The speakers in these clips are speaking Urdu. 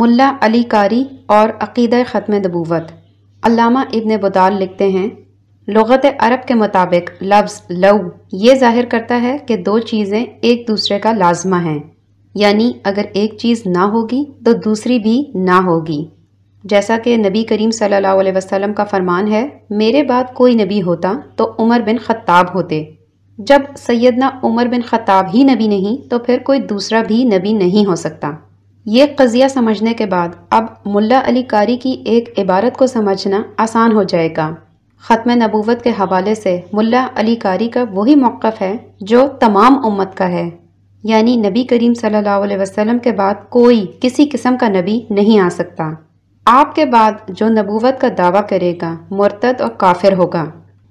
ملا علی کاری اور عقیدہ ختم نبوت۔ علامہ ابن بدال لکھتے ہیں، لغت عرب کے مطابق لفظ لو یہ ظاہر کرتا ہے کہ دو چیزیں ایک دوسرے کا لازمہ ہیں۔ یعنی اگر ایک چیز نہ ہوگی تو دوسری بھی نہ ہوگی۔ جیسا کہ نبی کریم صلی اللہ علیہ وسلم کا فرمان ہے، میرے بعد کوئی نبی ہوتا تو عمر بن خطاب ہوتے۔ جب سیدنا عمر بن خطاب ہی نبی نہیں تو پھر کوئی دوسرا بھی نبی نہیں ہو سکتا۔ یہ قضیہ سمجھنے کے بعد اب ملا علی کاری کی ایک عبارت کو سمجھنا آسان ہو جائے گا۔ ختم نبوت کے حوالے سے ملا علی کاری کا وہی موقف ہے جو تمام امت کا ہے۔ یعنی نبی کریم صلی اللہ علیہ وسلم کے بعد کوئی کسی قسم کا نبی نہیں آ سکتا۔ آپ کے بعد جو نبوت کا دعویٰ کرے گا، مرتد اور کافر ہوگا۔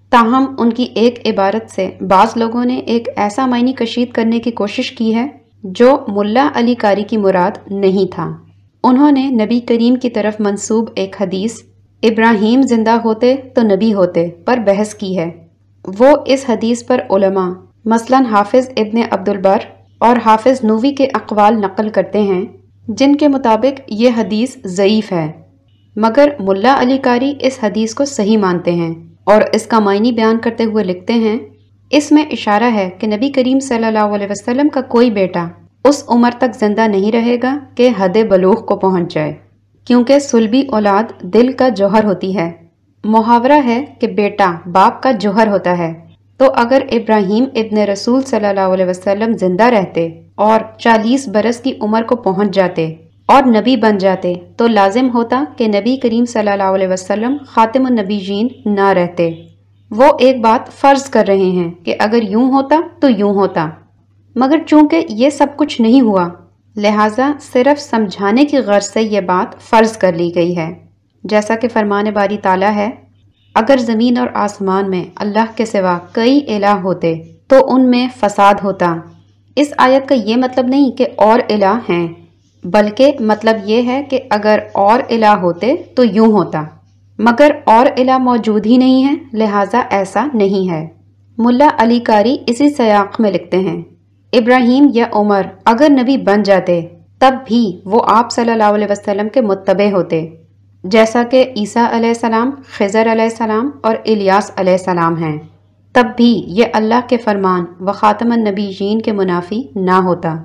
تاہم، ان کی ایک عبارت سے بعض لوگوں نے ایک ایسا معنی کشید کرنے کی کوشش کی ہے جو ملا علی کاری کی مراد نہیں تھا۔ انہوں نے نبی کریم کی طرف منصوب ایک حدیث، ابراہیم زندہ ہوتے تو نبی ہوتے پر بحث کی ہے۔ وہ اس حدیث پر علماء، مثلا حافظ ابن عبد البر اور حافظ نووی کے اقوال نقل کرتے ہیں، جن کے مطابق یہ حدیث ضعیف ہے۔ مگر ملا علی کاری اس حدیث کو صحیح مانتے ہیں اور اس کا معنی بیان کرتے ہوئے لکھتے ہیں، اس میں اشارہ ہے کہ نبی کریم صلی اللہ علیہ وسلم کا کوئی بیٹا اس عمر تک زندہ نہیں رہے گا کہ حد بلوغ کو پہنچ جائے۔ کیونکہ سلبی اولاد دل کا جوہر ہوتی ہے۔ محاورہ ہے کہ بیٹا باپ کا جوہر ہوتا ہے۔ تو اگر ابراہیم ابن رسول صلی اللہ علیہ وسلم زندہ رہتے اور چالیس برس کی عمر کو پہنچ جاتے اور نبی بن جاتے تو لازم ہوتا کہ نبی کریم صلی اللہ علیہ وسلم خاتم النبی جین نہ رہتے۔ وہ ایک بات فرض کر رہے ہیں کہ اگر یوں ہوتا تو یوں ہوتا۔ مگر چونکہ یہ سب کچھ نہیں ہوا، لہٰذا صرف سمجھانے کی غرض سے یہ بات فرض کر لی گئی ہے۔ جیسا کہ فرمان باری تعالیٰ ہے، اگر زمین اور آسمان میں اللہ کے سوا کئی الہ ہوتے تو ان میں فساد ہوتا۔ اس آیت کا یہ مطلب نہیں کہ اور الہ ہیں، بلکہ مطلب یہ ہے کہ اگر اور الہ ہوتے تو یوں ہوتا۔ مگر اور الہ موجود ہی نہیں ہے، لہٰذا ایسا نہیں ہے۔ ملا علی کاری اسی سیاق میں لکھتے ہیں۔ ابراہیم یا عمر اگر نبی بن جاتے، تب بھی وہ آپ صلی اللہ علیہ وسلم کے متبع ہوتے۔ جیسا کہ عیسیٰ علیہ السلام، خضر علیہ السلام اور الیاس علیہ السلام ہیں۔ تب بھی یہ اللہ کے فرمان و خاتم النبی جین کے منافی نہ ہوتا۔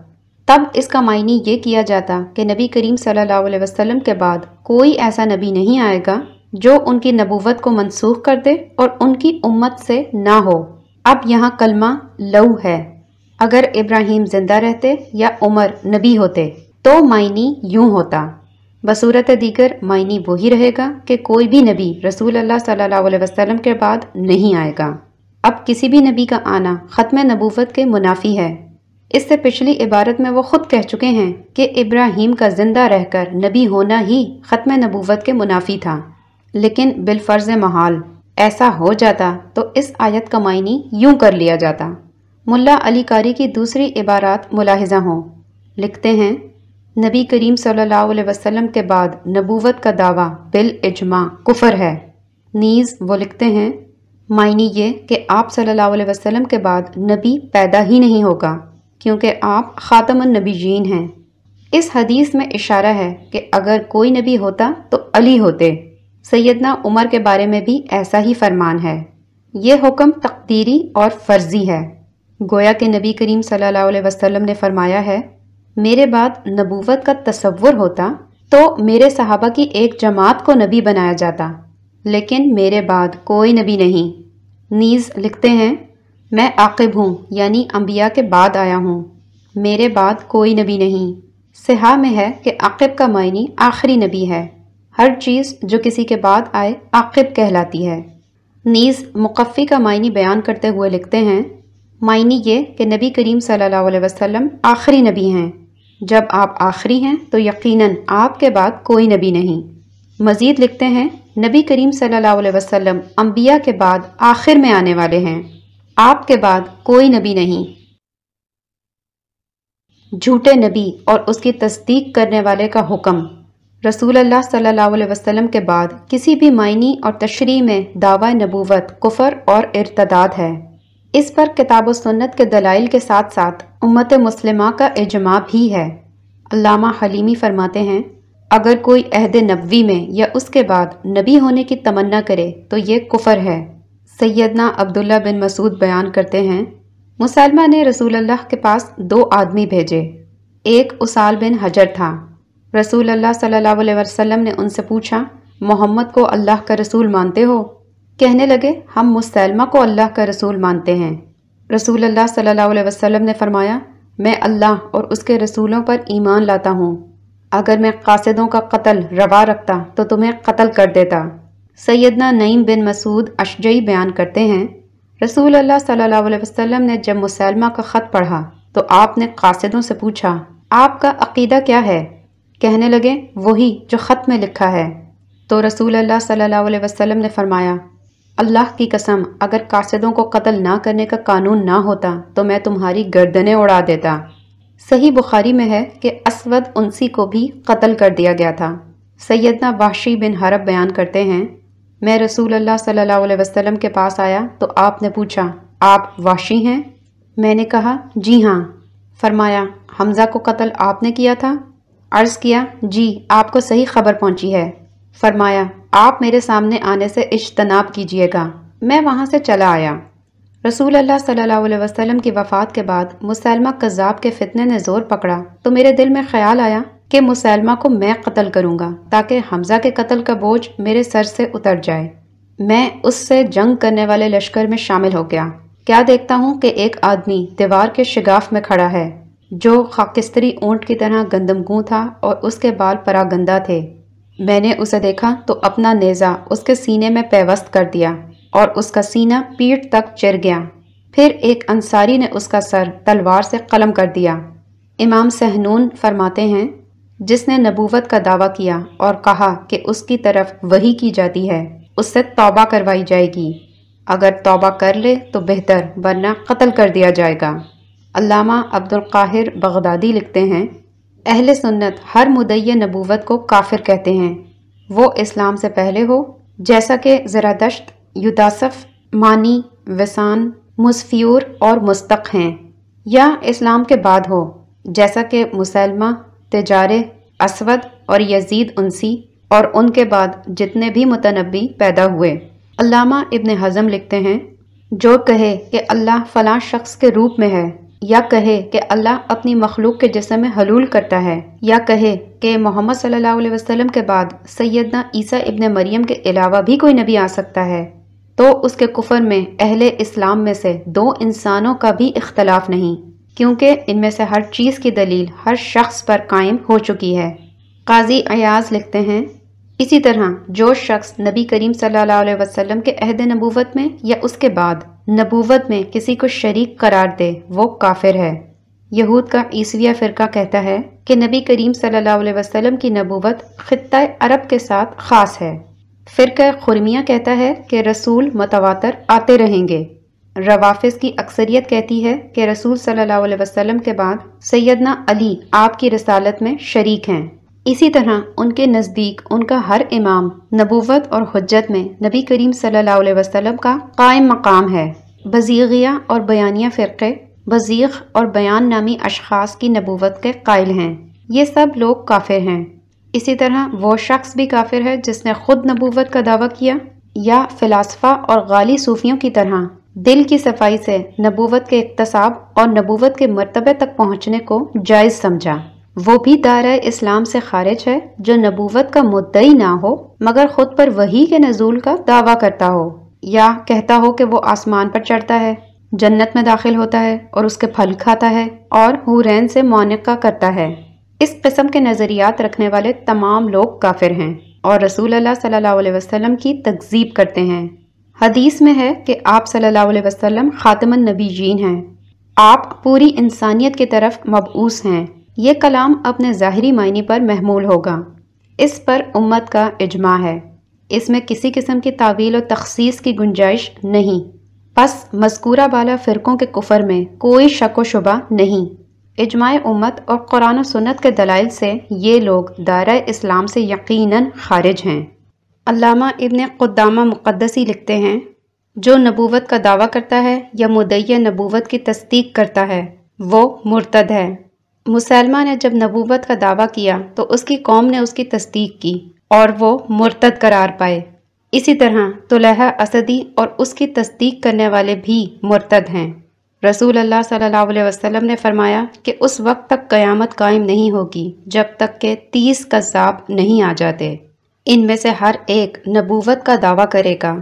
تب اس کا معنی یہ کیا جاتا کہ نبی کریم صلی اللہ علیہ وسلم کے بعد کوئی ایسا نبی نہیں آئے گا جو ان کی نبوت کو منسوخ کر دے اور ان کی امت سے نہ ہو۔ اب یہاں کلمہ لو ہے۔ اگر ابراہیم زندہ رہتے یا عمر نبی ہوتے، تو معنی یوں ہوتا۔ بصورت دیگر معنی وہی رہے گا کہ کوئی بھی نبی رسول اللہ صلی اللہ علیہ وسلم کے بعد نہیں آئے گا۔ اب کسی بھی نبی کا آنا ختم نبوت کے منافی ہے۔ اس سے پچھلی عبارت میں وہ خود کہہ چکے ہیں کہ ابراہیم کا زندہ رہ کر نبی ہونا ہی ختم نبوت کے منافی تھا۔ لیکن بالفرض محال ایسا ہو جاتا تو اس آیت کا معنی یوں کر لیا جاتا۔ ملا علی کاری کی دوسری عبارات ملاحظہ ہوں۔ لکھتے ہیں، نبی کریم صلی اللہ علیہ وسلم کے بعد نبوت کا دعویٰ بالاجماع کفر ہے۔ نیز وہ لکھتے ہیں، معنی یہ کہ آپ صلی اللہ علیہ وسلم کے بعد نبی پیدا ہی نہیں ہوگا، کیونکہ آپ خاتم النبی جین ہیں۔ اس حدیث میں اشارہ ہے کہ اگر کوئی نبی ہوتا تو علی ہوتے۔ سیدنا عمر کے بارے میں بھی ایسا ہی فرمان ہے۔ یہ حکم تقدیری اور فرضی ہے۔ گویا کہ نبی کریم صلی اللہ علیہ وسلم نے فرمایا ہے، میرے بعد نبوت کا تصور ہوتا تو میرے صحابہ کی ایک جماعت کو نبی بنایا جاتا، لیکن میرے بعد کوئی نبی نہیں۔ نیز لکھتے ہیں، میں عاقب ہوں یعنی انبیاء کے بعد آیا ہوں۔ میرے بعد کوئی نبی نہیں۔ سہا میں ہے کہ عاقب کا معنی آخری نبی ہے۔ ہر چیز جو کسی کے بعد آئے عاقب کہلاتی ہے۔ نیز مقفی کا معنی بیان کرتے ہوئے لکھتے ہیں معنی یہ کہ نبی کریم صلی اللہ علیہ وسلم آخری نبی ہیں۔ جب آپ آخری ہیں تو یقیناً آپ کے بعد کوئی نبی نہیں۔ مزید لکھتے ہیں، نبی کریم صلی اللہ علیہ وسلم انبیاء کے بعد آخر میں آنے والے ہیں۔ آپ کے بعد کوئی نبی نہیں۔ جھوٹے نبی اور اس کی تصدیق کرنے والے کا حکم۔ رسول اللہ صلی اللہ علیہ وسلم کے بعد کسی بھی معنی اور تشریح میں دعوی نبوت، کفر اور ارتداد ہے۔ اس پر کتاب و سنت کے دلائل کے ساتھ ساتھ امت مسلمہ کا اجماع بھی ہے۔ علامہ حلیمی فرماتے ہیں، اگر کوئی عہد نبوی میں یا اس کے بعد نبی ہونے کی تمنا کرے تو یہ کفر ہے۔ سیدنا عبداللہ بن مسعود بیان کرتے ہیں، مسلمہ نے رسول اللہ کے پاس دو آدمی بھیجے۔ ایک اسال بن حجر تھا۔ رسول اللہ صلی اللہ علیہ وسلم نے ان سے پوچھا، محمد کو اللہ کا رسول مانتے ہو؟ کہنے لگے، ہم مسلمہ کو اللہ کا رسول مانتے ہیں۔ رسول اللہ صلی اللہ علیہ وسلم نے فرمایا، میں اللہ اور اس کے رسولوں پر ایمان لاتا ہوں۔ اگر میں قاصدوں کا قتل روا رکھتا تو تمہیں قتل کر دیتا۔ سیدنا نعیم بن مسعود اشجعی بیان کرتے ہیں، رسول اللہ صلی اللہ علیہ وسلم نے جب مسلمہ کا خط پڑھا تو آپ نے قاصدوں سے پوچھا، آپ کا عقیدہ کیا ہے؟ کہنے لگے، وہی جو خط میں لکھا ہے۔ تو رسول اللہ صلی اللہ علیہ وسلم نے فرمایا اللہ کی قسم، اگر قاصدوں کو قتل نہ کرنے کا قانون نہ ہوتا تو میں تمہاری گردنیں اڑا دیتا۔ صحیح بخاری میں ہے کہ اسود انسی کو بھی قتل کر دیا گیا تھا۔ سیدنا وحشی بن حرب بیان کرتے ہیں، میں رسول اللہ صلی اللہ علیہ وسلم کے پاس آیا تو آپ نے پوچھا، آپ وحشی ہیں؟ میں نے کہا جی ہاں۔ فرمایا، حمزہ کو قتل آپ نے کیا تھا؟ عرض کیا جی آپ کو صحیح خبر پہنچی ہے۔ فرمایا، آپ میرے سامنے آنے سے اجتناب کیجیے گا۔ میں وہاں سے چلا آیا۔ رسول اللہ صلی اللہ علیہ وسلم کی وفات کے بعد مسلمہ قذاب کے فتنے نے زور پکڑا۔ تو میرے دل میں خیال آیا کہ مسلمہ کو میں قتل کروں گا، تاکہ حمزہ کے قتل کا بوجھ میرے سر سے اتر جائے۔ میں اس سے جنگ کرنے والے لشکر میں شامل ہو گیا۔ کیا دیکھتا ہوں کہ ایک آدمی دیوار کے شگاف میں کھڑا ہے، جو خاکستری اونٹ کی طرح گندم گوں تھا اور اس کے بال پراگندہ تھے۔ میں نے اسے دیکھا تو اپنا نیزہ اس کے سینے میں پیوست کر دیا اور اس کا سینہ پیٹ تک چر گیا۔ پھر ایک انصاری نے اس کا سر تلوار سے قلم کر دیا۔ امام سہنون فرماتے ہیں، جس نے نبوت کا دعویٰ کیا اور کہا کہ اس کی طرف وہی کی جاتی ہے، اس سے توبہ کروائی جائے گی۔ اگر توبہ کر لے تو بہتر، ورنہ قتل کر دیا جائے گا۔ علامہ عبد القاہر بغدادی لکھتے ہیں اہل سنت ہر مدعی نبوت کو کافر کہتے ہیں۔ وہ اسلام سے پہلے ہو، جیسا کہ زرادشت یداسف مانی، وسان، مصفیور اور مستق ہیں، یا اسلام کے بعد ہو، جیسا کہ مسلمہ، تجارے، اسود اور یزید انسی اور ان کے بعد جتنے بھی متنبی پیدا ہوئے۔ علامہ ابن حزم لکھتے ہیں، جو کہے کہ اللہ فلاں شخص کے روپ میں ہے۔ یا کہے کہ اللہ اپنی مخلوق کے جسم میں حلول کرتا ہے، یا کہے کہ محمد صلی اللہ علیہ وسلم کے بعد سیدنا عیسیٰ ابن مریم کے علاوہ بھی کوئی نبی آ سکتا ہے۔ تو اس کے کفر میں اہل اسلام میں سے دو انسانوں کا بھی اختلاف نہیں، کیونکہ ان میں سے ہر چیز کی دلیل ہر شخص پر قائم ہو چکی ہے۔ قاضی ایاز لکھتے ہیں، اسی طرح جو شخص نبی کریم صلی اللہ علیہ وسلم کے عہد نبوت میں یا اس کے بعد نبوت میں کسی کو شریک قرار دے، وہ کافر ہے۔ یہود کا عیسویہ فرقہ کہتا ہے کہ نبی کریم صلی اللہ علیہ وسلم کی نبوت خطہ عرب کے ساتھ خاص ہے۔ فرقہ خرمیہ کہتا ہے کہ رسول متواتر آتے رہیں گے۔ روافظ کی اکثریت کہتی ہے کہ رسول صلی اللہ علیہ وسلم کے بعد سیدنا علی آپ کی رسالت میں شریک ہیں۔ اسی طرح ان کے نزدیک ان کا ہر امام نبوت اور حجت میں نبی کریم صلی اللہ علیہ وسلم کا قائم مقام ہے۔ بزیغیہ اور بیانیہ فرقے، بزیغ اور بیان نامی اشخاص کی نبوت کے قائل ہیں۔ یہ سب لوگ کافر ہیں۔ اسی طرح وہ شخص بھی کافر ہے جس نے خود نبوت کا دعویٰ کیا یا فلاسفہ اور غالی صوفیوں کی طرح دل کی صفائی سے نبوت کے اقتصاب اور نبوت کے مرتبے تک پہنچنے کو جائز سمجھا۔ وہ بھی دائرہ اسلام سے خارج ہے جو نبوت کا مدعی نہ ہو، مگر خود پر وہی کے نزول کا دعویٰ کرتا ہو، یا کہتا ہو کہ وہ آسمان پر چڑھتا ہے، جنت میں داخل ہوتا ہے اور اس کے پھل کھاتا ہے اور ہورین سے مونقہ کرتا ہے۔ اس قسم کے نظریات رکھنے والے تمام لوگ کافر ہیں اور رسول اللہ صلی اللہ علیہ وسلم کی تکذیب کرتے ہیں۔ حدیث میں ہے کہ آپ صلی اللہ علیہ وسلم خاتم النبی جین ہیں۔ آپ پوری انسانیت کی طرف مبعوث ہیں۔ یہ کلام اپنے ظاہری معنی پر محمول ہوگا۔ اس پر امت کا اجماع ہے۔ اس میں کسی قسم کی تعویل و تخصیص کی گنجائش نہیں۔ پس مذکورہ بالا فرقوں کے کفر میں کوئی شک و شبہ نہیں۔ اجماع امت اور قرآن و سنت کے دلائل سے یہ لوگ دائرہ اسلام سے یقیناً خارج ہیں۔ علامہ ابن قدامہ مقدسی لکھتے ہیں، جو نبوت کا دعویٰ کرتا ہے یا مدعی نبوت کی تصدیق کرتا ہے، وہ مرتد ہے۔ مسلمہ نے جب نبوت کا دعویٰ کیا تو اس کی قوم نے اس کی تصدیق کی اور وہ مرتد قرار پائے۔ اسی طرح طلحہ اسدی اور اس کی تصدیق کرنے والے بھی مرتد ہیں۔ رسول اللہ صلی اللہ علیہ وسلم نے فرمایا کہ اس وقت تک قیامت قائم نہیں ہوگی جب تک کہ تیس قذاب نہیں آ جاتے۔ ان میں سے ہر ایک نبوت کا دعویٰ کرے گا۔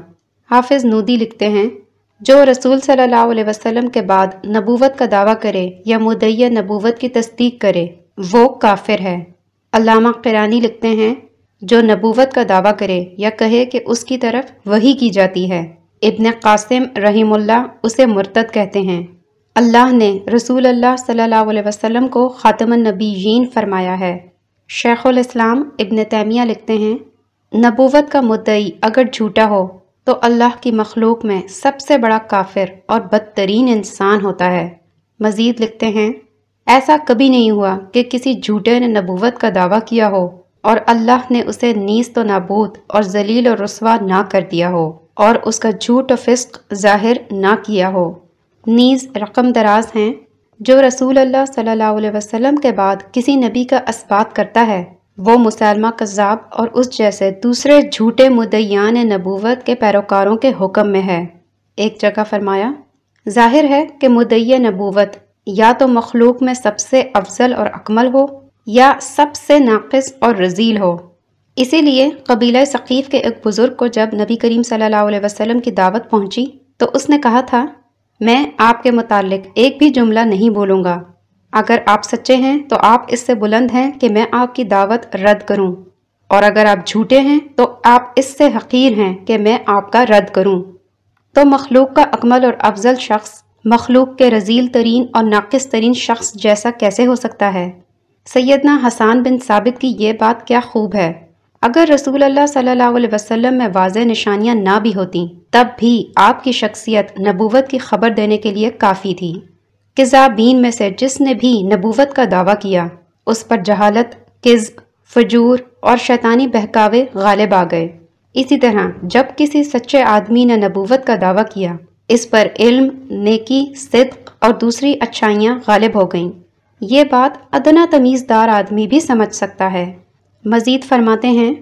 حافظ نودی لکھتے ہیں جو رسول صلی اللہ علیہ وسلم کے بعد نبوت کا دعویٰ کرے یا مدعیہ نبوت کی تصدیق کرے، وہ کافر ہے۔ علامہ قرانی لکھتے ہیں، جو نبوت کا دعویٰ کرے یا کہے کہ اس کی طرف وہی کی جاتی ہے۔ ابن قاسم رحیم اللہ اسے مرتد کہتے ہیں۔ اللہ نے رسول اللہ صلی اللہ علیہ وسلم کو خاتم النبیین فرمایا ہے۔ شیخ الاسلام ابن تیمیہ لکھتے ہیں، نبوت کا مدعی اگر جھوٹا ہو تو اللہ کی مخلوق میں سب سے بڑا کافر اور بدترین انسان ہوتا ہے۔ مزید لکھتے ہیں، ایسا کبھی نہیں ہوا کہ کسی جھوٹے نے نبوت کا دعویٰ کیا ہو اور اللہ نے اسے نیست و نابود اور ذلیل و رسوا نہ کر دیا ہو اور اس کا جھوٹ و فسق ظاہر نہ کیا ہو۔ نیز رقم دراز ہیں، جو رسول اللہ صلی اللہ علیہ وسلم کے بعد کسی نبی کا اسبات کرتا ہے۔ وہ مسلمہ قذاب اور اس جیسے دوسرے جھوٹے مدیان نبوت کے پیروکاروں کے حکم میں ہے۔ ایک جگہ فرمایا، ظاہر ہے کہ مدعی نبوت یا تو مخلوق میں سب سے افضل اور اکمل ہو یا سب سے ناقص اور رزیل ہو۔ اسی لیے قبیلہ ثقیف کے ایک بزرگ کو جب نبی کریم صلی اللہ علیہ وسلم کی دعوت پہنچی تو اس نے کہا تھا، میں آپ کے متعلق ایک بھی جملہ نہیں بولوں گا۔ اگر آپ سچے ہیں تو آپ اس سے بلند ہیں کہ میں آپ کی دعوت رد کروں۔ اور اگر آپ جھوٹے ہیں تو آپ اس سے حقیر ہیں کہ میں آپ کا رد کروں۔ تو مخلوق کا اکمل اور افضل شخص، مخلوق کے رزیل ترین اور ناقص ترین شخص جیسا کیسے ہو سکتا ہے؟ سیدنا حسان بن ثابت کی یہ بات کیا خوب ہے۔ اگر رسول اللہ صلی اللہ علیہ وسلم میں واضح نشانیاں نہ بھی ہوتیں، تب بھی آپ کی شخصیت نبوت کی خبر دینے کے لیے کافی تھی۔ کذابین میں سے جس نے بھی نبوت کا دعویٰ کیا، اس پر جہالت، کذب، فجور اور شیطانی بہکاوے غالب آ گئے۔ اسی طرح جب کسی سچے آدمی نے نبوت کا دعویٰ کیا، اس پر علم، نیکی، صدق اور دوسری اچھائیاں غالب ہو گئیں۔ یہ بات ادنا تمیز دار آدمی بھی سمجھ سکتا ہے۔ مزید فرماتے ہیں،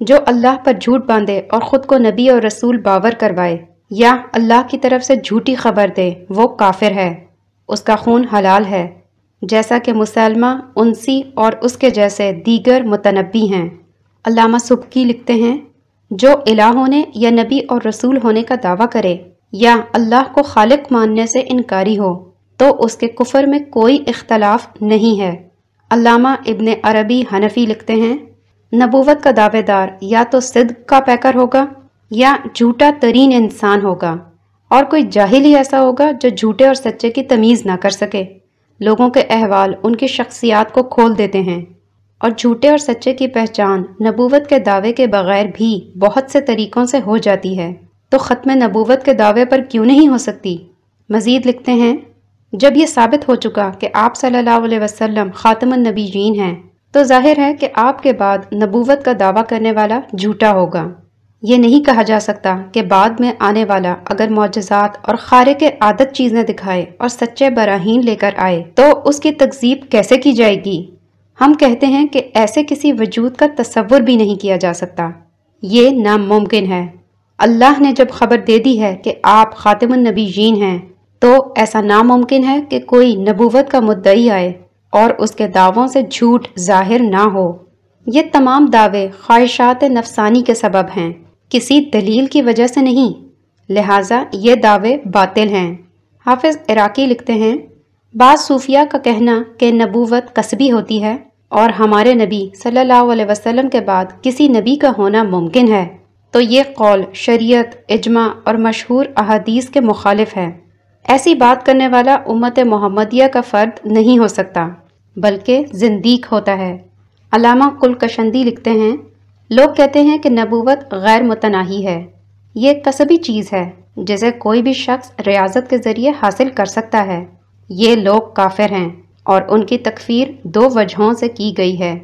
جو اللہ پر جھوٹ باندھے اور خود کو نبی اور رسول باور کروائے یا اللہ کی طرف سے جھوٹی خبر دے، وہ کافر ہے۔ اس کا خون حلال ہے، جیسا کہ مسلمہ، انسی اور اس کے جیسے دیگر متنبی ہیں۔ علامہ سبکی لکھتے ہیں، جو الہ ہونے یا نبی اور رسول ہونے کا دعویٰ کرے یا اللہ کو خالق ماننے سے انکاری ہو، تو اس کے کفر میں کوئی اختلاف نہیں ہے۔ علامہ ابن عربی حنفی لکھتے ہیں، نبوت کا دعوے دار یا تو صدق کا پیکر ہوگا یا جھوٹا ترین انسان ہوگا۔ اور کوئی جاہل ہی ایسا ہوگا جو جھوٹے اور سچے کی تمیز نہ کر سکے۔ لوگوں کے احوال ان کی شخصیات کو کھول دیتے ہیں۔ اور جھوٹے اور سچے کی پہچان نبوت کے دعوے کے بغیر بھی بہت سے طریقوں سے ہو جاتی ہے۔ تو ختم نبوت کے دعوے پر کیوں نہیں ہو سکتی؟ مزید لکھتے ہیں، جب یہ ثابت ہو چکا کہ آپ صلی اللہ علیہ وسلم خاتم النبی جین ہیں، تو ظاہر ہے کہ آپ کے بعد نبوت کا دعویٰ کرنے والا جھوٹا ہوگا۔ یہ نہیں کہا جا سکتا کہ بعد میں آنے والا اگر معجزات اور خارے کے عادت چیزیں دکھائے اور سچے براہین لے کر آئے تو اس کی تکذیب کیسے کی جائے گی؟ ہم کہتے ہیں کہ ایسے کسی وجود کا تصور بھی نہیں کیا جا سکتا۔ یہ ناممکن ہے۔ اللہ نے جب خبر دے دی ہے کہ آپ خاتم النبی جین ہیں تو ایسا ناممکن ہے کہ کوئی نبوت کا مدعی آئے اور اس کے دعووں سے جھوٹ ظاہر نہ ہو۔ یہ تمام دعوے خواہشات نفسانی کے سبب ہیں۔ کسی دلیل کی وجہ سے نہیں۔ لہٰذا یہ دعوے باطل ہیں۔ حافظ عراقی لکھتے ہیں، بعض صوفیہ کا کہنا کہ نبوت قصبی ہوتی ہے اور ہمارے نبی صلی اللہ علیہ وسلم کے بعد کسی نبی کا ہونا ممکن ہے۔ تو یہ قول شریعت، اجماع اور مشہور احادیث کے مخالف ہے۔ ایسی بات کرنے والا امت محمدیہ کا فرد نہیں ہو سکتا، بلکہ زندیق ہوتا ہے۔ علامہ کل کشندی لکھتے ہیں لوگ کہتے ہیں کہ نبوت غیر متناہی ہے۔ یہ کسبی چیز ہے جسے کوئی بھی شخص ریاضت کے ذریعے حاصل کر سکتا ہے۔ یہ لوگ کافر ہیں اور ان کی تکفیر دو وجہوں سے کی گئی ہے۔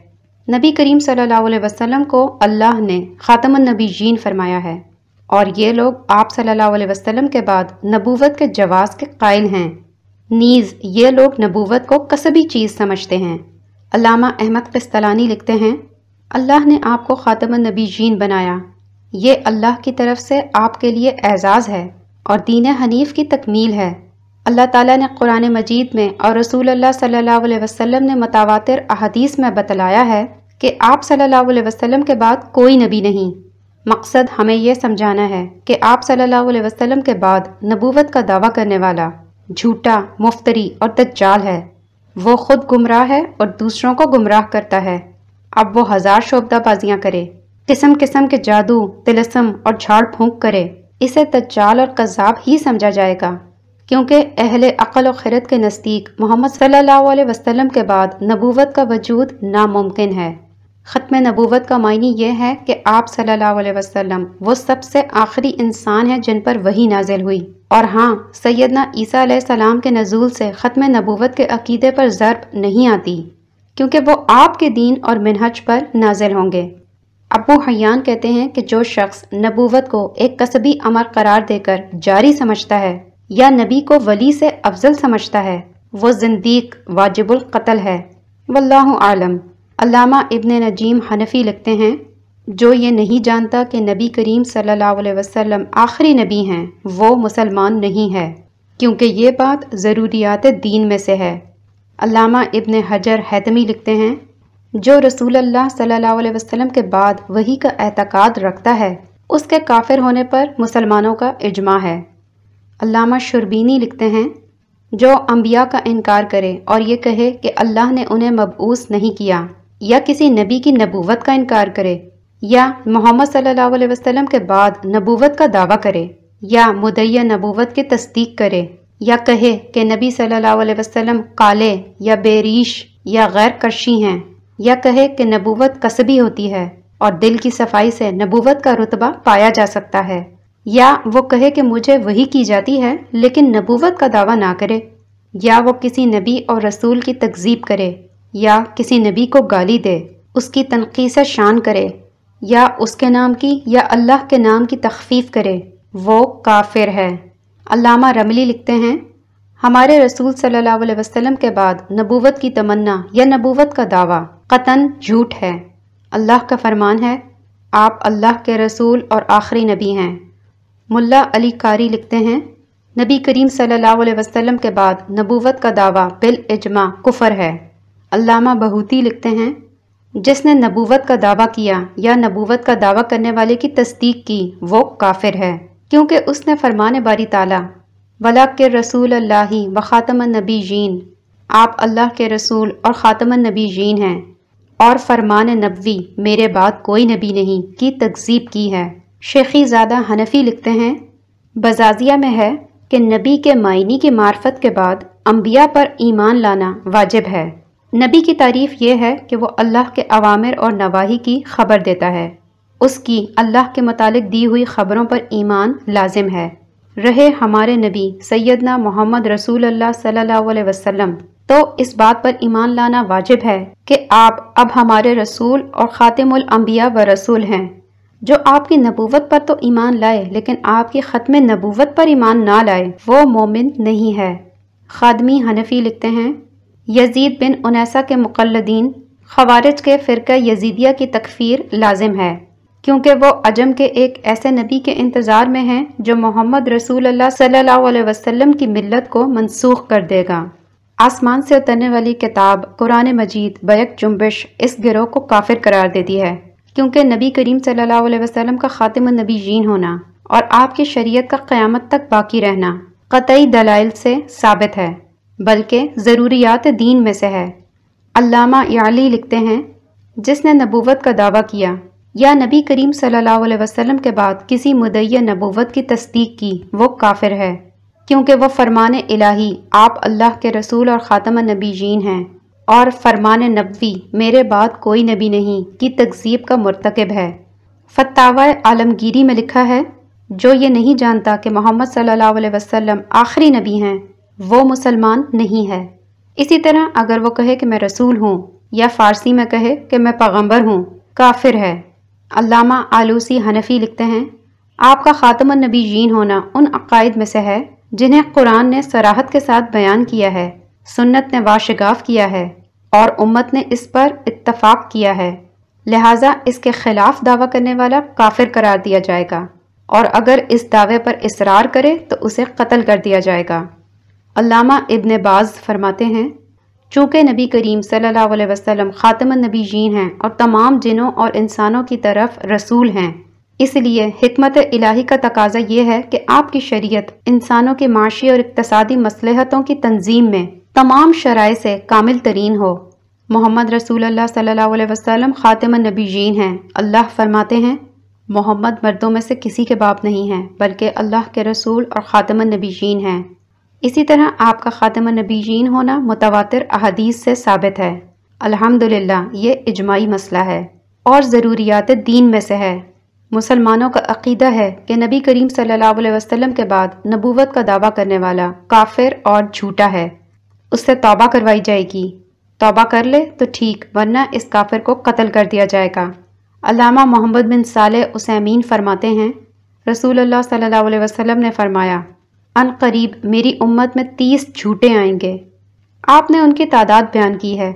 نبی کریم صلی اللہ علیہ وسلم کو اللہ نے خاتم النبی جین فرمایا ہے اور یہ لوگ آپ صلی اللہ علیہ وسلم کے بعد نبوت کے جواز کے قائل ہیں۔ نیز یہ لوگ نبوت کو کسبی چیز سمجھتے ہیں۔ علامہ احمد قسطلانی لکھتے ہیں اللہ نے آپ کو خاتم النبی جین بنایا۔ یہ اللہ کی طرف سے آپ کے لیے اعزاز ہے اور دین حنیف کی تکمیل ہے۔ اللہ تعالیٰ نے قرآن مجید میں اور رسول اللہ صلی اللہ علیہ وسلم نے متواتر احادیث میں بتلایا ہے کہ آپ صلی اللہ علیہ وسلم کے بعد کوئی نبی نہیں۔ مقصد ہمیں یہ سمجھانا ہے کہ آپ صلی اللہ علیہ وسلم کے بعد نبوت کا دعویٰ کرنے والا جھوٹا، مفتری اور دجال ہے۔ وہ خود گمراہ ہے اور دوسروں کو گمراہ کرتا ہے۔ اب وہ ہزار شعبدہ بازیاں کرے۔ قسم قسم کے جادو تلسم اور جھاڑ پھونک کرے۔ اسے تجال اور قذاب ہی سمجھا جائے گا۔ کیونکہ اہل عقل و خرد کے نزدیک محمد صلی اللہ علیہ وسلم کے بعد نبوت کا وجود ناممکن ہے۔ ختم نبوت کا معنی یہ ہے کہ آپ صلی اللہ علیہ وسلم وہ سب سے آخری انسان ہیں جن پر وہی نازل ہوئی۔ اور ہاں سیدنا عیسیٰ علیہ السلام کے نزول سے ختم نبوت کے عقیدے پر ضرب نہیں آتی۔ کیونکہ وہ آپ کے دین اور منہج پر نازل ہوں گے۔ ابو حیان کہتے ہیں کہ جو شخص نبوت کو ایک قصبی امر قرار دے کر جاری سمجھتا ہے یا نبی کو ولی سے افضل سمجھتا ہے، وہ زندیق، واجب القتل ہے۔ واللہ عالم علامہ ابن نجیم حنفی لکھتے ہیں، جو یہ نہیں جانتا کہ نبی کریم صلی اللہ علیہ وسلم آخری نبی ہیں، وہ مسلمان نہیں ہے، کیونکہ یہ بات ضروریات دین میں سے ہے۔ علامہ ابن حجر حتمی لکھتے ہیں، جو رسول اللہ صلی اللہ علیہ وسلم کے بعد وہی کا اعتقاد رکھتا ہے، اس کے کافر ہونے پر مسلمانوں کا اجماع ہے۔ علامہ شربینی لکھتے ہیں، جو انبیاء کا انکار کرے اور یہ کہے کہ اللہ نے انہیں مبعوث نہیں کیا یا کسی نبی کی نبوت کا انکار کرے یا محمد صلی اللہ علیہ وسلم کے بعد نبوت کا دعویٰ کرے یا مدعیہ نبوت کی تصدیق کرے۔ یا کہے کہ نبی صلی اللہ علیہ وسلم کالے یا بیریش یا غیر کرشی ہیں، یا کہے کہ نبوت قصبی ہوتی ہے اور دل کی صفائی سے نبوت کا رتبہ پایا جا سکتا ہے۔ یا وہ کہے کہ مجھے وہی کی جاتی ہے لیکن نبوت کا دعویٰ نہ کرے۔ یا وہ کسی نبی اور رسول کی تکذیب کرے یا کسی نبی کو گالی دے، اس کی تنقید شان کرے یا اس کے نام کی یا اللہ کے نام کی تخفیف کرے۔ وہ کافر ہے۔ علامہ رملی لکھتے ہیں، ہمارے رسول صلی اللہ علیہ وسلم کے بعد نبوت کی تمنا یا نبوت کا دعویٰ قطن جھوٹ ہے۔ اللہ کا فرمان ہے، آپ اللہ کے رسول اور آخری نبی ہیں۔ ملا علی کاری لکھتے ہیں، نبی کریم صلی اللہ علیہ وسلم کے بعد نبوت کا دعویٰ بالاجماع کفر ہے۔ علامہ بہوتی لکھتے ہیں، جس نے نبوت کا دعویٰ کیا یا نبوت کا دعویٰ کرنے والے کی تصدیق کی وہ کافر ہے۔ کیونکہ اس نے فرمان باری تعالیٰ ولا کے رسول اللہ و خاتم النبی جین آپ اللہ کے رسول اور خاتم النبی جین ہیں، اور فرمان نبوی میرے بعد کوئی نبی نہیں کی تکذیب کی ہے۔ شیخی زادہ حنفی لکھتے ہیں، بزازیہ میں ہے کہ نبی کے معنی کی معرفت کے بعد انبیاء پر ایمان لانا واجب ہے۔ نبی کی تعریف یہ ہے کہ وہ اللہ کے عوامر اور نواحی کی خبر دیتا ہے۔ اس کی اللہ کے متعلق دی ہوئی خبروں پر ایمان لازم ہے۔ رہے ہمارے نبی سیدنا محمد رسول اللہ صلی اللہ علیہ وسلم۔ تو اس بات پر ایمان لانا واجب ہے کہ آپ اب ہمارے رسول اور خاتم الانبیاء و رسول ہیں۔ جو آپ کی نبوت پر تو ایمان لائے، لیکن آپ کی ختم نبوت پر ایمان نہ لائے، وہ مومن نہیں ہے۔ خادمی حنفی لکھتے ہیں، یزید بن انیسا کے مقلدین خوارج کے فرقہ یزیدیہ کی تکفیر لازم ہے۔ کیونکہ وہ عجم کے ایک ایسے نبی کے انتظار میں ہیں جو محمد رسول اللہ صلی اللہ علیہ وسلم کی ملت کو منسوخ کر دے گا۔ آسمان سے اترنے والی کتاب قرآن مجید بیک جنبش اس گروہ کو کافر قرار دیتی ہے، کیونکہ نبی کریم صلی اللہ علیہ وسلم کا خاتم النبی جین ہونا اور آپ کی شریعت کا قیامت تک باقی رہنا قطعی دلائل سے ثابت ہے، بلکہ ضروریات دین میں سے ہے۔ علامہ یعلی لکھتے ہیں، جس نے نبوت کا دعویٰ کیا۔ یا نبی کریم صلی اللہ علیہ وسلم کے بعد کسی مدعی نبوت کی تصدیق کی، وہ کافر ہے۔ کیونکہ وہ فرمان الہی آپ اللہ کے رسول اور خاتم نبی جین ہیں۔ اور فرمان نبوی میرے بعد کوئی نبی نہیں کی تقزیب کا مرتکب ہے۔ فتح عالمگیری میں لکھا ہے، جو یہ نہیں جانتا کہ محمد صلی اللہ علیہ وسلم آخری نبی ہیں، وہ مسلمان نہیں ہے۔ اسی طرح اگر وہ کہے کہ میں رسول ہوں یا فارسی میں کہے کہ میں پیغمبر ہوں، کافر ہے۔ علامہ آلوسی حنفی لکھتے ہیں، آپ کا خاتم النبی جین ہونا ان عقائد میں سے ہے جنہیں قرآن نے سراحت کے ساتھ بیان کیا ہے، سنت نے واشگاف کیا ہے اور امت نے اس پر اتفاق کیا ہے۔ لہٰذا اس کے خلاف دعویٰ کرنے والا کافر قرار دیا جائے گا اور اگر اس دعوے پر اصرار کرے تو اسے قتل کر دیا جائے گا۔ علامہ ابن باز فرماتے ہیں چونکہ نبی کریم صلی اللہ علیہ وسلم خاتم النبی جین ہیں اور تمام جنوں اور انسانوں کی طرف رسول ہیں۔ اس لیے حکمت الہی کا تقاضا یہ ہے کہ آپ کی شریعت انسانوں کے معاشی اور اقتصادی مصلحتوں کی تنظیم میں تمام شرائع سے کامل ترین ہو۔ محمد رسول اللہ صلی اللہ علیہ وسلم خاتم النبی جین ہیں۔ اللہ فرماتے ہیں، محمد مردوں میں سے کسی کے باپ نہیں ہیں، بلکہ اللہ کے رسول اور خاتم النبی جین ہیں۔ اسی طرح آپ کا خاتم النبی ہونا متواتر احادیث سے ثابت ہے۔ الحمد یہ اجماعی مسئلہ ہے اور ضروریات دین میں سے ہے۔ مسلمانوں کا عقیدہ ہے کہ نبی کریم صلی اللہ علیہ وسلم کے بعد نبوت کا دعویٰ کرنے والا کافر اور جھوٹا ہے۔ اس سے توبہ کروائی جائے گی۔ توبہ کر لے تو ٹھیک، ورنہ اس کافر کو قتل کر دیا جائے گا۔ علامہ محمد بن صالح اسیمین فرماتے ہیں، رسول اللہ صلی اللہ علیہ وسلم نے فرمایا ان قریب میری امت میں تیس جھوٹے آئیں گے۔ آپ نے ان کی تعداد بیان کی ہے۔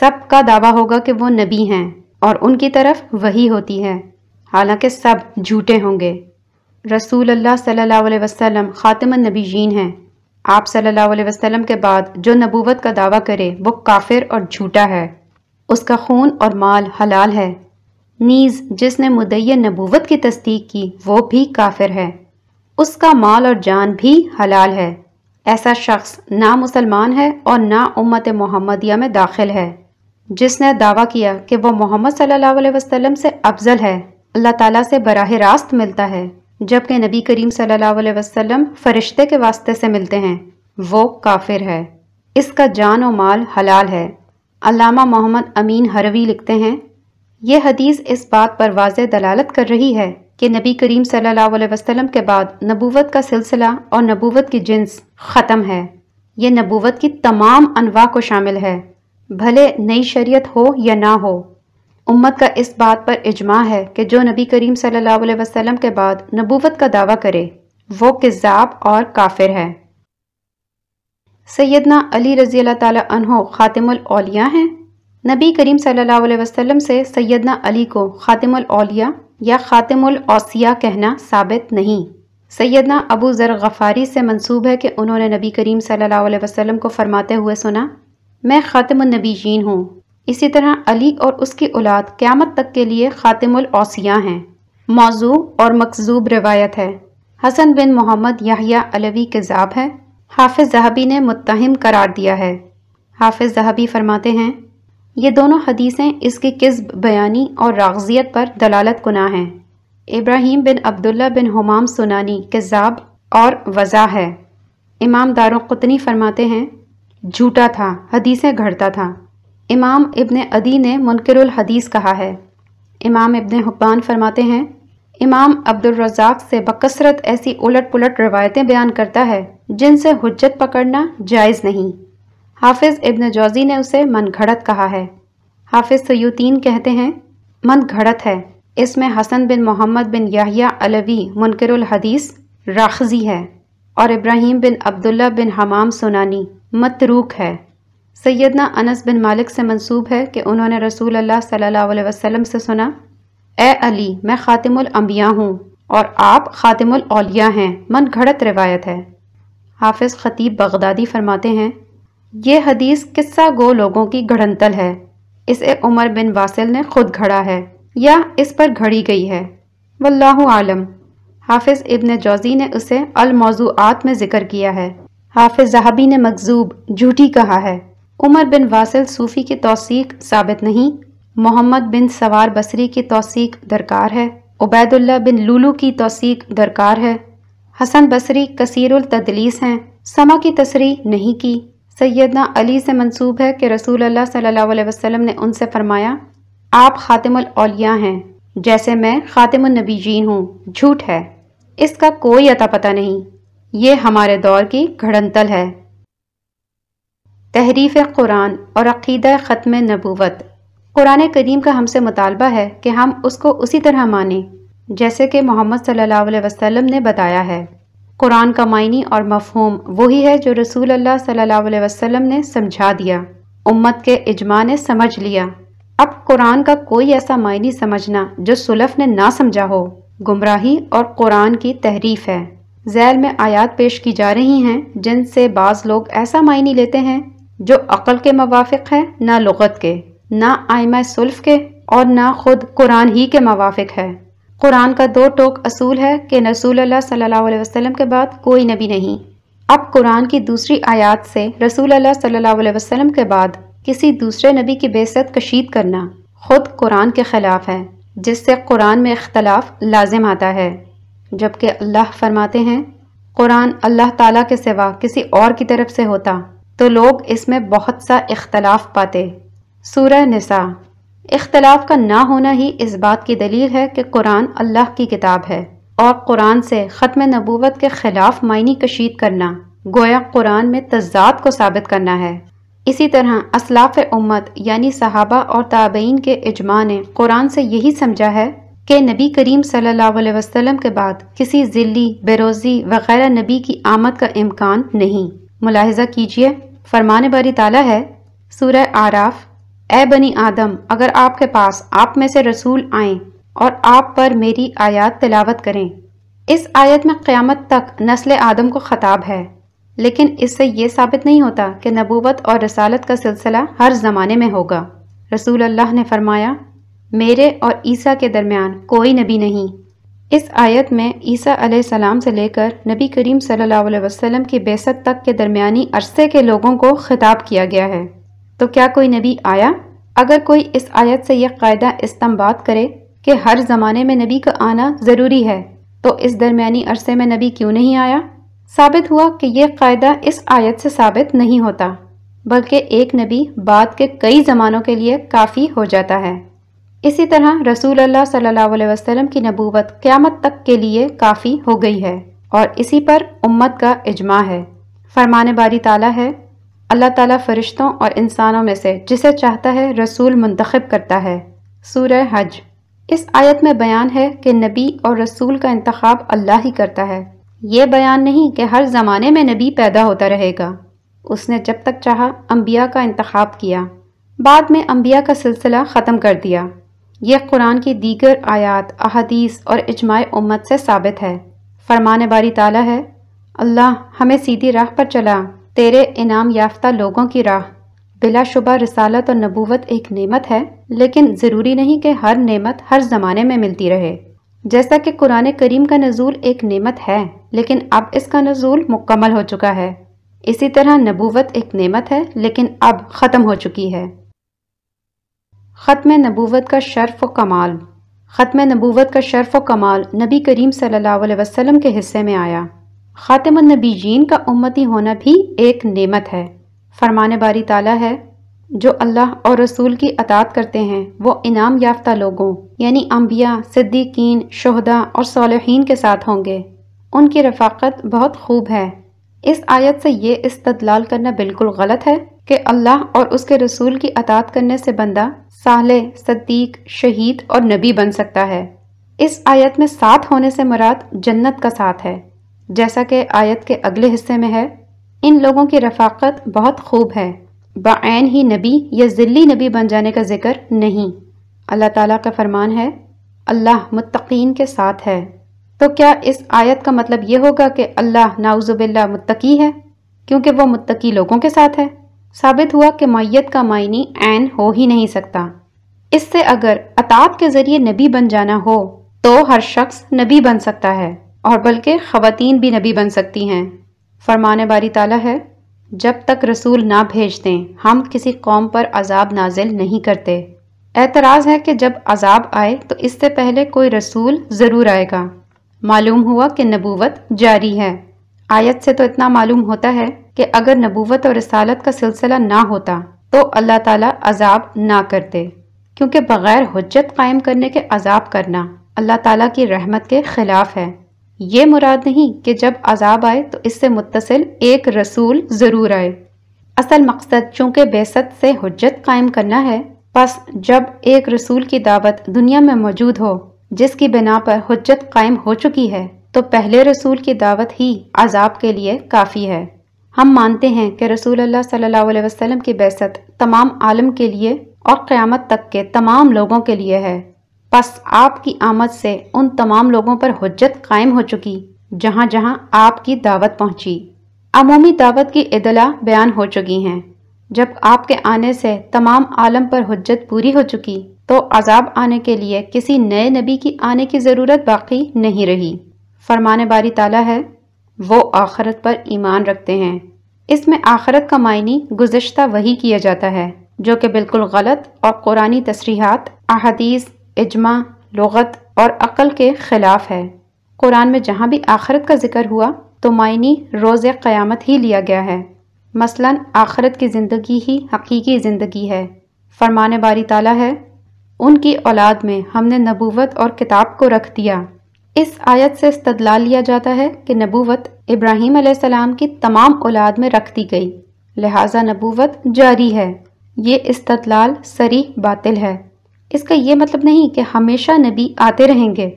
سب کا دعویٰ ہوگا کہ وہ نبی ہیں اور ان کی طرف وہی ہوتی ہے۔ حالانکہ سب جھوٹے ہوں گے۔ رسول اللہ صلی اللہ علیہ وسلم خاتم النبی جین ہیں۔ آپ صلی اللہ علیہ وسلم کے بعد جو نبوت کا دعویٰ کرے وہ کافر اور جھوٹا ہے۔ اس کا خون اور مال حلال ہے۔ نیز جس نے مدین نبوت کی تصدیق کی وہ بھی کافر ہے۔ اس کا مال اور جان بھی حلال ہے۔ ایسا شخص نہ مسلمان ہے اور نہ امت محمدیہ میں داخل ہے۔ جس نے دعویٰ کیا کہ وہ محمد صلی اللہ علیہ وسلم سے افضل ہے، اللہ تعالیٰ سے براہ راست ملتا ہے۔ جبکہ نبی کریم صلی اللہ علیہ وسلم فرشتے کے واسطے سے ملتے ہیں، وہ کافر ہے۔ اس کا جان و مال حلال ہے۔ علامہ محمد امین حروی لکھتے ہیں، یہ حدیث اس بات پر واضح دلالت کر رہی ہے کہ نبی کریم صلی اللہ علیہ وسلم کے بعد نبوت کا سلسلہ اور نبوت کی جنس ختم ہے۔ یہ نبوت کی تمام انواع کو شامل ہے۔ بھلے نئی شریعت ہو یا نہ ہو، امت کا اس بات پر اجماع ہے کہ جو نبی کریم صلی اللہ علیہ وسلم کے بعد نبوت کا دعویٰ کرے، وہ کذاب اور کافر ہے۔ سیدنا علی رضی اللہ تعالی عنہ خاتم الاولیاء ہیں۔ نبی کریم صلی اللہ علیہ وسلم سے سیدنا علی کو خاتم الاولیاء یا خاتم الاوسیاء کہنا ثابت نہیں۔ سیدنا ابو ذر غفاری سے منصوب ہے کہ انہوں نے نبی کریم صلی اللہ علیہ وسلم کو فرماتے ہوئے سنا، میں خاتم النبی جین ہوں۔ اسی طرح علی اور اس کی اولاد قیامت تک کے لیے خاتم الاوسیاء ہیں۔ موضوع اور مقزوب روایت ہے۔ حسن بن محمد یحییٰ علوی کذاب ہے۔ حافظ زہبی نے متہم قرار دیا ہے۔ حافظ زہبی فرماتے ہیں یہ دونوں حدیثیں اس کی قزب بیانی اور راغزیت پر دلالت گناہ ہیں۔ ابراہیم بن عبداللہ بن حمام سنانی کذاب اور وضع ہے۔ امام دارقطنی فرماتے ہیں، جھوٹا تھا، حدیثیں گھڑتا تھا۔ امام ابن عدی نے منکر الحدیث کہا ہے۔ امام ابن حبان فرماتے ہیں، امام عبد الرزاق سے بکثرت ایسی الٹ پلٹ روایتیں بیان کرتا ہے جن سے حجت پکڑنا جائز نہیں۔ حافظ ابن جوزی نے اسے من گھڑت کہا ہے۔ حافظ سیوتین کہتے ہیں، من گھڑت ہے۔ اس میں حسن بن محمد بن یاہیا علوی منکر الحدیث راخزی ہے اور ابراہیم بن عبداللہ بن حمام سنانی متروک ہے۔ سیدنا انس بن مالک سے منصوب ہے کہ انہوں نے رسول اللہ صلی اللہ علیہ وسلم سے سنا، اے علی، میں خاتم الانبیاء ہوں اور آپ خاتم الاولیاء ہیں۔ من گھڑت روایت ہے۔ حافظ خطیب بغدادی فرماتے ہیں یہ حدیث قصہ گو لوگوں کی گھڑنتل ہے۔ اسے عمر بن واصل نے خود گھڑا ہے یا اس پر گھڑی گئی ہے۔ واللہ عالم حافظ ابن جوزی نے اسے الموضوعات میں ذکر کیا ہے۔ حافظ زہبی نے مغزوب جھوٹی کہا ہے۔ عمر بن واصل صوفی کی توثیق ثابت نہیں، محمد بن سوار بصری کی توثیق درکار ہے عبید اللہ بن لولو کی توثیق درکار ہے۔ حسن بصری کثیر التدلیس ہیں سما کی تصریح نہیں کی۔ سیدنا علی سے منصوب ہے کہ رسول اللہ صلی اللہ علیہ وسلم نے ان سے فرمایا، آپ خاتم الاولیاء ہیں، جیسے میں خاتم النبی جین ہوں، جھوٹ ہے۔ اس کا کوئی عطا پتہ نہیں۔ یہ ہمارے دور کی گھڑنتل ہے۔ تحریف قرآن اور عقیدہ ختم نبوت۔ قرآن کریم کا ہم سے مطالبہ ہے کہ ہم اس کو اسی طرح مانیں، جیسے کہ محمد صلی اللہ علیہ وسلم نے بتایا ہے۔ قرآن کا معنی اور مفہوم وہی ہے جو رسول اللہ صلی اللہ علیہ وسلم نے سمجھا دیا۔ امت کے اجماع نے سمجھ لیا۔ اب قرآن کا کوئی ایسا معنی سمجھنا جو سلف نے نہ سمجھا ہو، گمراہی اور قرآن کی تحریف ہے۔ ذیل میں آیات پیش کی جا رہی ہیں جن سے بعض لوگ ایسا معنی لیتے ہیں جو عقل کے موافق ہے نہ لغت کے، نہ آئمہ سلف کے اور نہ خود قرآن ہی کے موافق ہے۔ قرآن کا دو ٹوک اصول ہے کہ رسول اللہ صلی اللہ علیہ وسلم کے بعد کوئی نبی نہیں۔ اب قرآن کی دوسری آیات سے رسول اللہ صلی اللہ علیہ وسلم کے بعد کسی دوسرے نبی کی بیست کشید کرنا خود قرآن کے خلاف ہے، جس سے قرآن میں اختلاف لازم آتا ہے۔ جبکہ اللہ فرماتے ہیں، قرآن اللہ تعالیٰ کے سوا کسی اور کی طرف سے ہوتا، تو لوگ اس میں بہت سا اختلاف پاتے۔ سورہ نساء اختلاف کا نہ ہونا ہی اس بات کی دلیل ہے کہ قرآن اللہ کی کتاب ہے اور قرآن سے ختم نبوت کے خلاف معنی کشید کرنا، گویا قرآن میں تضاد کو ثابت کرنا ہے۔ اسی طرح اسلاف امت یعنی صحابہ اور تابعین کے اجماع نے قرآن سے یہی سمجھا ہے کہ نبی کریم صلی اللہ علیہ وسلم کے بعد کسی ذلی بیروزی وغیرہ نبی کی آمد کا امکان نہیں۔ ملاحظہ کیجیے، فرمان باری تعالیٰ ہے، سورہ آراف اے بنی آدم، اگر آپ کے پاس آپ میں سے رسول آئیں اور آپ پر میری آیات تلاوت کریں۔ اس آیت میں قیامت تک نسل آدم کو خطاب ہے، لیکن اس سے یہ ثابت نہیں ہوتا کہ نبوت اور رسالت کا سلسلہ ہر زمانے میں ہوگا۔ رسول اللہ نے فرمایا، میرے اور عیسیٰ کے درمیان کوئی نبی نہیں۔ اس آیت میں عیسیٰ علیہ السلام سے لے کر نبی کریم صلی اللہ علیہ وسلم کی بیست تک کے درمیانی عرصے کے لوگوں کو خطاب کیا گیا ہے۔ تو کیا کوئی نبی آیا؟ اگر کوئی اس آیت سے یہ قاعدہ استمباد کرے کہ ہر زمانے میں نبی کا آنا ضروری ہے، تو اس درمیانی عرصے میں نبی کیوں نہیں آیا؟ ثابت ہوا کہ یہ قاعدہ اس آیت سے ثابت نہیں ہوتا، بلکہ ایک نبی بعد کے کئی زمانوں کے لیے کافی ہو جاتا ہے۔ اسی طرح رسول اللہ صلی اللہ علیہ وسلم کی نبوت قیامت تک کے لیے کافی ہو گئی ہے اور اسی پر امت کا اجماع ہے۔ فرمان باری تعالیٰ ہے اللہ تعالیٰ فرشتوں اور انسانوں میں سے جسے چاہتا ہے رسول منتخب کرتا ہے۔ سورہ حج۔ اس آیت میں بیان ہے کہ نبی اور رسول کا انتخاب اللہ ہی کرتا ہے۔ یہ بیان نہیں کہ ہر زمانے میں نبی پیدا ہوتا رہے گا۔ اس نے جب تک چاہا انبیاء کا انتخاب کیا۔ بعد میں انبیاء کا سلسلہ ختم کر دیا۔ یہ قرآن کی دیگر آیات، احادیث اور اجماع امت سے ثابت ہے۔ فرمان باری تعالیٰ ہے، اللہ ہمیں سیدھی راہ پر چلا۔ تیرے انعام یافتہ لوگوں کی راہ۔ بلا شبہ رسالت اور نبوت ایک نعمت ہے، لیکن ضروری نہیں کہ ہر نعمت ہر زمانے میں ملتی رہے۔ جیسا کہ قرآن کریم کا نزول ایک نعمت ہے، لیکن اب اس کا نزول مکمل ہو چکا ہے۔ اسی طرح نبوت ایک نعمت ہے، لیکن اب ختم ہو چکی ہے۔ ختم نبوت کا شرف و کمال۔ ختم نبوت کا شرف و کمال نبی کریم صلی اللہ علیہ وسلم کے حصے میں آیا۔ خاتم النبی جین کا امتی ہونا بھی ایک نعمت ہے۔ فرمان باری تعالیٰ ہے، جو اللہ اور رسول کی اطاعت کرتے ہیں، وہ انعام یافتہ لوگوں یعنی انبیاء، صدیقین، شہداء اور صالحین کے ساتھ ہوں گے۔ ان کی رفاقت بہت خوب ہے۔ اس آیت سے یہ استدلال کرنا بالکل غلط ہے کہ اللہ اور اس کے رسول کی اطاعت کرنے سے بندہ صالح، صدیق، شہید اور نبی بن سکتا ہے۔ اس آیت میں ساتھ ہونے سے مراد جنت کا ساتھ ہے۔ جیسا کہ آیت کے اگلے حصے میں ہے، ان لوگوں کی رفاقت بہت خوب ہے۔ بعین ہی نبی یا ذلی نبی بن جانے کا ذکر نہیں۔ اللہ تعالیٰ کا فرمان ہے، اللہ متقین کے ساتھ ہے۔ تو کیا اس آیت کا مطلب یہ ہوگا کہ اللہ ناؤز باللہ متقی ہے؟ کیونکہ وہ متقی لوگوں کے ساتھ ہے۔ ثابت ہوا کہ میت کا معنی عین ہو ہی نہیں سکتا۔ اس سے اگر اطاعت کے ذریعے نبی بن جانا ہو، تو ہر شخص نبی بن سکتا ہے۔ اور بلکہ خواتین بھی نبی بن سکتی ہیں۔ فرمان باری تعالیٰ ہے، جب تک رسول نہ بھیج دیں، ہم کسی قوم پر عذاب نازل نہیں کرتے۔ اعتراض ہے کہ جب عذاب آئے تو اس سے پہلے کوئی رسول ضرور آئے گا۔ معلوم ہوا کہ نبوت جاری ہے۔ آیت سے تو اتنا معلوم ہوتا ہے کہ اگر نبوت اور رسالت کا سلسلہ نہ ہوتا تو اللہ تعالیٰ عذاب نہ کرتے۔ کیونکہ بغیر حجت قائم کرنے کے عذاب کرنا اللہ تعالیٰ کی رحمت کے خلاف ہے۔ یہ مراد نہیں کہ جب عذاب آئے تو اس سے متصل ایک رسول ضرور آئے۔ اصل مقصد چونکہ بیست سے حجت قائم کرنا ہے، پس جب ایک رسول کی دعوت دنیا میں موجود ہو، جس کی بنا پر حجت قائم ہو چکی ہے، تو پہلے رسول کی دعوت ہی عذاب کے لیے کافی ہے۔ ہم مانتے ہیں کہ رسول اللہ صلی اللہ علیہ وسلم کی بیست تمام عالم کے لیے اور قیامت تک کے تمام لوگوں کے لیے ہے۔ پس آپ کی آمد سے ان تمام لوگوں پر حجت قائم ہو چکی، جہاں جہاں آپ کی دعوت پہنچی۔ عمومی دعوت کی اطلاع بیان ہو چکی ہیں۔ جب آپ کے آنے سے تمام عالم پر حجت پوری ہو چکی، تو عذاب آنے کے لیے کسی نئے نبی کی آنے کی ضرورت باقی نہیں رہی۔ فرمانے باری تعالیٰ ہے، وہ آخرت پر ایمان رکھتے ہیں۔ اس میں آخرت کا معنی گزشتہ وہی کیا جاتا ہے، جو کہ بالکل غلط اور قرآن تصریحات، احادیث اجماع، لغت اور عقل کے خلاف ہے۔ قرآن میں جہاں بھی آخرت کا ذکر ہوا، تو معنی روز قیامت ہی لیا گیا ہے۔ مثلا، آخرت کی زندگی ہی حقیقی زندگی ہے۔ فرمانے باری تعالیٰ ہے، ان کی اولاد میں ہم نے نبوت اور کتاب کو رکھ دیا۔ اس آیت سے استدلال لیا جاتا ہے کہ نبوت ابراہیم علیہ السلام کی تمام اولاد میں رکھ دی گئی۔ لہٰذا نبوت جاری ہے۔ یہ استدلال سری باطل ہے۔ اس کا یہ مطلب نہیں کہ ہمیشہ نبی آتے رہیں گے۔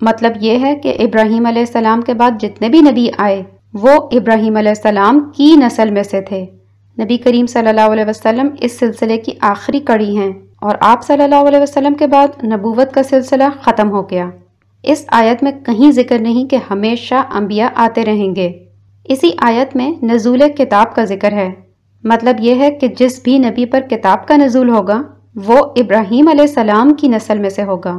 مطلب یہ ہے کہ ابراہیم علیہ السلام کے بعد جتنے بھی نبی آئے، وہ ابراہیم علیہ السلام کی نسل میں سے تھے۔ نبی کریم صلی اللہ علیہ وسلم اس سلسلے کی آخری کڑی ہیں اور آپ صلی اللہ علیہ وسلم کے بعد نبوت کا سلسلہ ختم ہو گیا۔ اس آیت میں کہیں ذکر نہیں کہ ہمیشہ انبیاء آتے رہیں گے۔ اسی آیت میں نزول کتاب کا ذکر ہے۔ مطلب یہ ہے کہ جس بھی نبی پر کتاب کا نزول ہوگا وہ ابراہیم علیہ السلام کی نسل میں سے ہوگا۔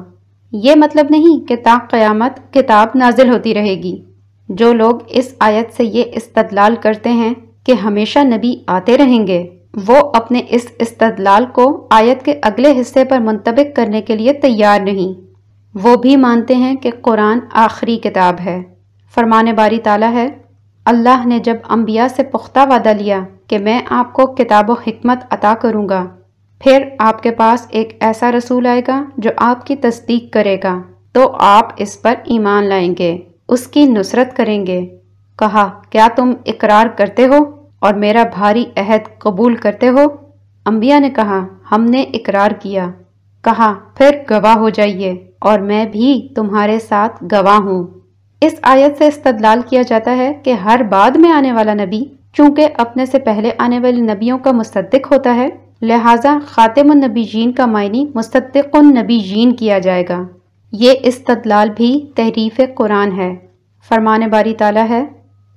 یہ مطلب نہیں کہ تا قیامت کتاب نازل ہوتی رہے گی۔ جو لوگ اس آیت سے یہ استدلال کرتے ہیں کہ ہمیشہ نبی آتے رہیں گے، وہ اپنے اس استدلال کو آیت کے اگلے حصے پر منطبق کرنے کے لیے تیار نہیں۔ وہ بھی مانتے ہیں کہ قرآن آخری کتاب ہے۔ فرمان باری تعالیٰ ہے، اللہ نے جب انبیاء سے پختہ وعدہ لیا کہ میں آپ کو کتاب و حکمت عطا کروں گا پھر آپ کے پاس ایک ایسا رسول آئے گا جو آپ کی تصدیق کرے گا۔ تو آپ اس پر ایمان لائیں گے، اس کی نصرت کریں گے۔ کہا، کیا تم اقرار کرتے ہو اور میرا بھاری عہد قبول کرتے ہو؟ انبیاء نے کہا، ہم نے اقرار کیا۔ کہا، پھر گواہ ہو جائیے اور میں بھی تمہارے ساتھ گواہ ہوں۔ اس آیت سے استدلال کیا جاتا ہے کہ ہر بعد میں آنے والا نبی، چونکہ اپنے سے پہلے آنے والی نبیوں کا مصدق ہوتا ہے لہٰذا خاتم النبی جین کا معنی مصدق النبی جین کیا جائے گا۔ یہ استدلال بھی تحریف قرآن ہے۔ فرمان باری تعالیٰ ہے،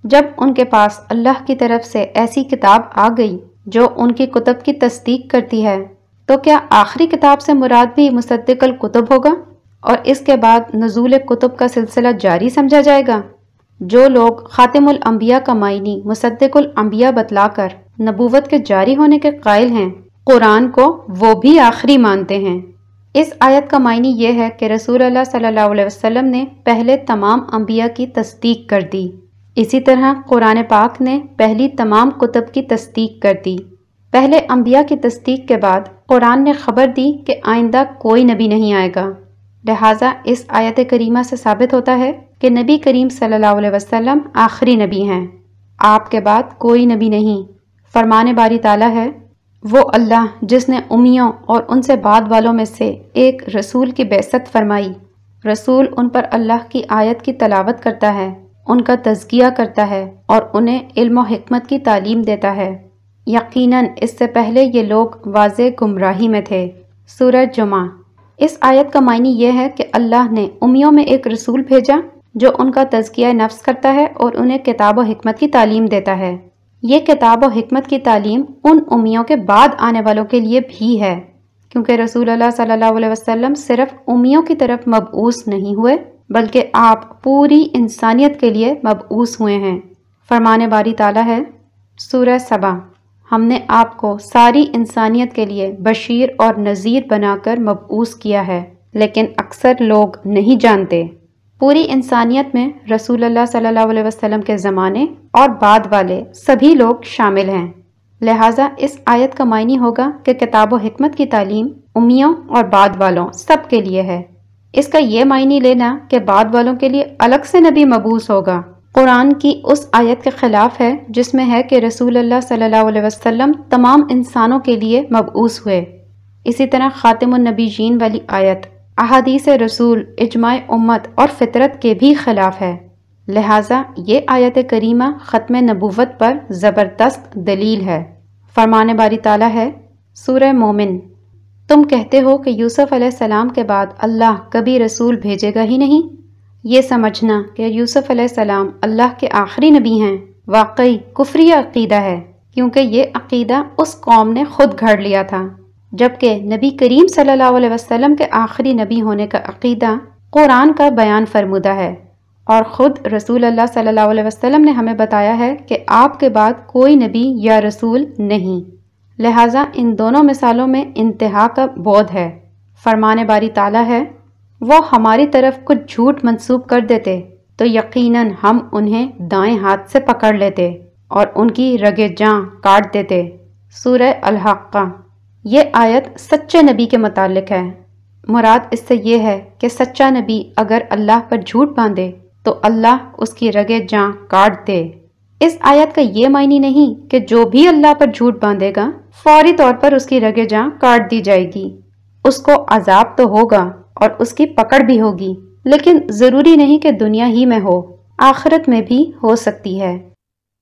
جب ان کے پاس اللہ کی طرف سے ایسی کتاب آ گئی جو ان کی کتب کی تصدیق کرتی ہے، تو کیا آخری کتاب سے مراد بھی مصدق القتب ہوگا؟ اور اس کے بعد نزول کتب کا سلسلہ جاری سمجھا جائے گا۔ جو لوگ خاتم الانبیاء کا معنی مصدق الانبیاء بتلا کر نبوت کے جاری ہونے کے قائل ہیں قرآن کو وہ بھی آخری مانتے ہیں۔ اس آیت کا معنی یہ ہے کہ رسول اللہ صلی اللہ علیہ وسلم نے پہلے تمام انبیاء کی تصدیق کر دی۔ اسی طرح قرآن پاک نے پہلی تمام کتب کی تصدیق کر دی۔ پہلے انبیاء کی تصدیق کے بعد قرآن نے خبر دی کہ آئندہ کوئی نبی نہیں آئے گا۔ لہٰذا اس آیت کریمہ سے ثابت ہوتا ہے کہ نبی کریم صلی اللہ علیہ وسلم آخری نبی ہیں۔ آپ کے بعد کوئی نبی نہیں۔ فرمان باری تعالیٰ ہے وہ اللہ جس نے امیوں اور ان سے بعد والوں میں سے ایک رسول کی بیست فرمائی۔ رسول ان پر اللہ کی آیت کی تلاوت کرتا ہے، ان کا تزکیہ کرتا ہے اور انہیں علم و حکمت کی تعلیم دیتا ہے۔ یقیناً اس سے پہلے یہ لوگ واضح گمراہی میں تھے۔ سورج جمعہ۔ اس آیت کا معنی یہ ہے کہ اللہ نے امیوں میں ایک رسول بھیجا جو ان کا تزکیہ نفس کرتا ہے اور انہیں کتاب و حکمت کی تعلیم دیتا ہے۔ یہ کتاب و حکمت کی تعلیم ان امیوں کے بعد آنے والوں کے لیے بھی ہے، کیونکہ رسول اللہ صلی اللہ علیہ وسلم صرف امیوں کی طرف مبعوث نہیں ہوئے، بلکہ آپ پوری انسانیت کے لیے مبعوث ہوئے ہیں۔ فرمان باری تعالیٰ ہے، سورہ صبا ہم نے آپ کو ساری انسانیت کے لیے بشیر اور نذیر بنا کر مبعوث کیا ہے، لیکن اکثر لوگ نہیں جانتے۔ پوری انسانیت میں رسول اللہ صلی اللہ علیہ وسلم کے زمانے اور بعد والے سبھی لوگ شامل ہیں۔ لہٰذا اس آیت کا معنی ہوگا کہ کتاب و حکمت کی تعلیم امیوں اور بعد والوں سب کے لیے ہے۔ اس کا یہ معنی لینا کہ بعد والوں کے لیے الگ سے نبی مبوس ہوگا۔ قرآن کی اس آیت کے خلاف ہے جس میں ہے کہ رسول اللہ صلی اللہ علیہ وسلم تمام انسانوں کے لیے مبعوث ہوئے۔ اسی طرح خاتم النبی جین والی آیت۔ احادیث رسول، اجماع امت اور فطرت کے بھی خلاف ہے۔ لہٰذا یہ آیت کریمہ ختم نبوت پر زبردست دلیل ہے۔ فرمان باری تعالیٰ ہے، سورہ مومن۔ تم کہتے ہو کہ یوسف علیہ السلام کے بعد اللہ کبھی رسول بھیجے گا ہی نہیں؟ یہ سمجھنا کہ یوسف علیہ السلام اللہ کے آخری نبی ہیں، واقعی کفری عقیدہ ہے، کیونکہ یہ عقیدہ اس قوم نے خود گھڑ لیا تھا۔ جبکہ نبی کریم صلی اللہ علیہ وسلم کے آخری نبی ہونے کا عقیدہ قرآن کا بیان فرمودہ ہے۔ اور خود رسول اللہ صلی اللہ علیہ وسلم نے ہمیں بتایا ہے کہ آپ کے بعد کوئی نبی یا رسول نہیں۔ لہٰذا ان دونوں مثالوں میں انتہا کا بودھ ہے۔ فرمان باری تعالیٰ ہے، وہ ہماری طرف کچھ جھوٹ منسوب کر دیتے تو یقیناً ہم انہیں دائیں ہاتھ سے پکڑ لیتے اور ان کی رگے جاں کاٹ دیتے۔ سورہ الحقہ یہ آیت سچے نبی کے متعلق ہے۔ مراد اس سے یہ ہے کہ سچا نبی اگر اللہ پر جھوٹ باندھے تو اللہ اس کی رگے جاں کاٹ دے۔ اس آیت کا یہ معنی نہیں کہ جو بھی اللہ پر جھوٹ باندھے گا، فوری طور پر اس کی رگے جاں کاٹ دی جائے گی۔ اس کو عذاب تو ہوگا اور اس کی پکڑ بھی ہوگی، لیکن ضروری نہیں کہ دنیا ہی میں ہو، آخرت میں بھی ہو سکتی ہے۔